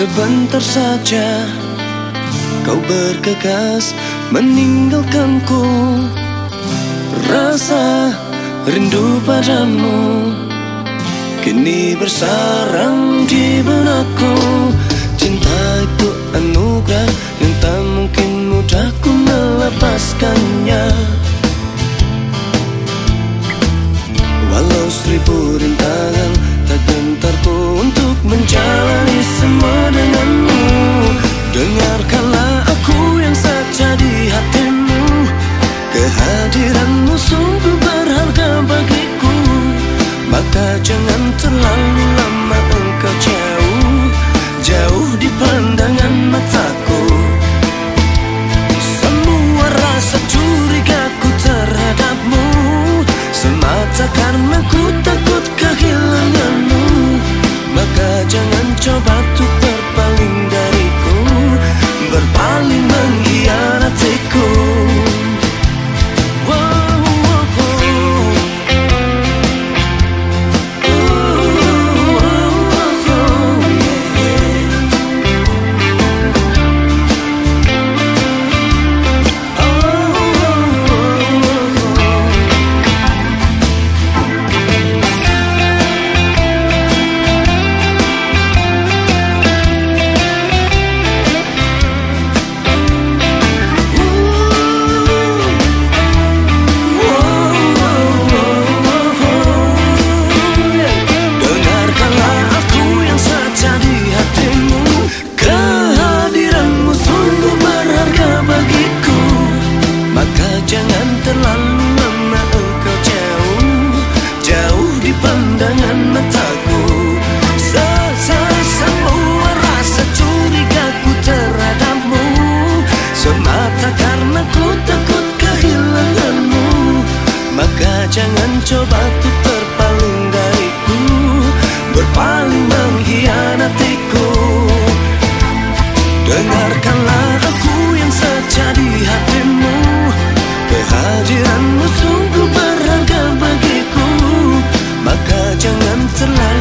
Sebentar saja kau bergegas meninggalkanku. Rasa rindu padamu Kini bersarang di benakku. Cinta itu anugerah yang tak mungkin mudah ku melepaskannya. Walau seribu rintangan Kehadiranmu sungguh berharga bagiku. Maka jangan terlalu lama engkau jauh. Jauh di pandangan mataku. Semua rasa curigaku terhadapmu. Semata karena ku takut kehilanganmu. Maka jangan coba tuh jangan coba tuh berpaling dariku. Berpaling mengkhianatiku. Dengarkanlah aku yang saja di hatimu. Kehadiranmu sungguh berharga bagiku. Maka jangan terlalu